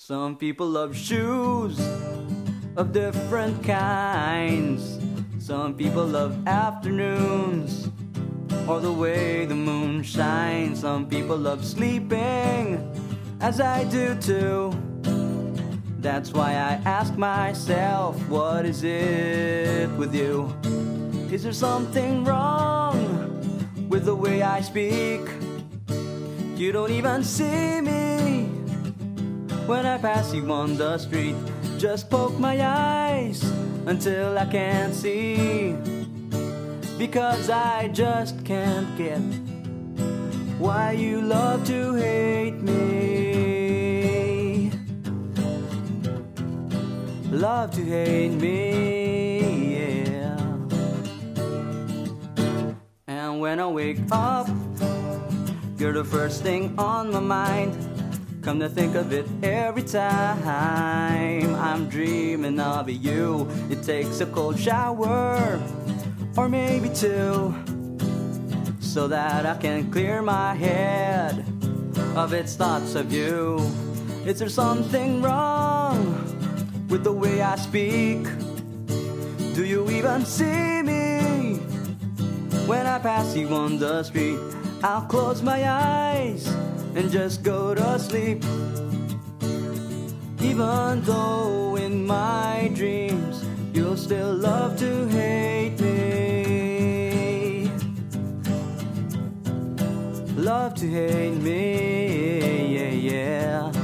Some people love shoes of different kinds. Some people love afternoons or the way the moon shines. Some people love sleeping, as I do too. That's why I ask myself, what is it with you? Is there something wrong with the way I speak? You don't even see me when I pass you on the street. Just poke my eyes until I can't see. Because I just can't get why you love to hate me. Love to hate me, yeah. And when I wake up, you're the first thing on my mind. Come to think of it every time I'm dreaming of you. It takes a cold shower, or maybe two, so that I can clear my head of its thoughts of you. Is there something wrong with the way I speak? Do you even see me when I pass you on the street? I'll close my eyes and just go to sleep. Even though in my dreams you'll still love to hate me. Love to hate me, yeah, yeah.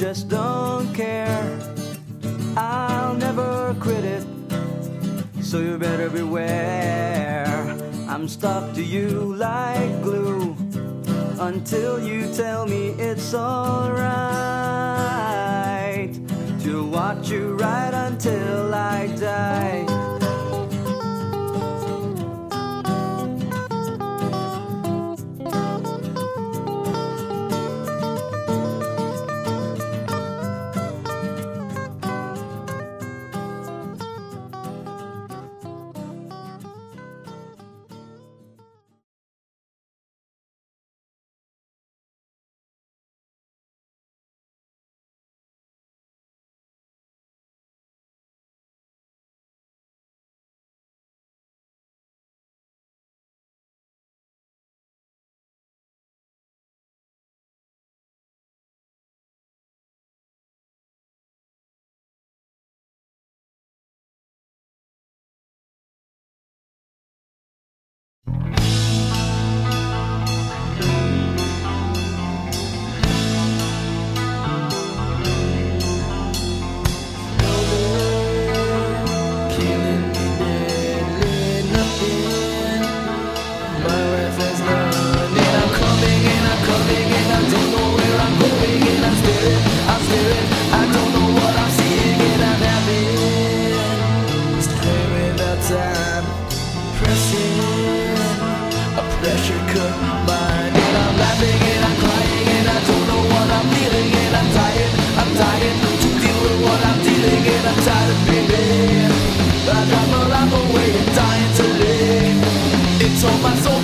Just don't care. I'll never quit it, so you better beware. I'm stuck to you like glue until you tell me it's alright to watch you right until I die. And I'm and I'm crying and I don't know what I'm feeling and I'm tired, I'm tired to deal with what I'm dealing and I'm tired of being. I got my life away and dying to live. It's all my soul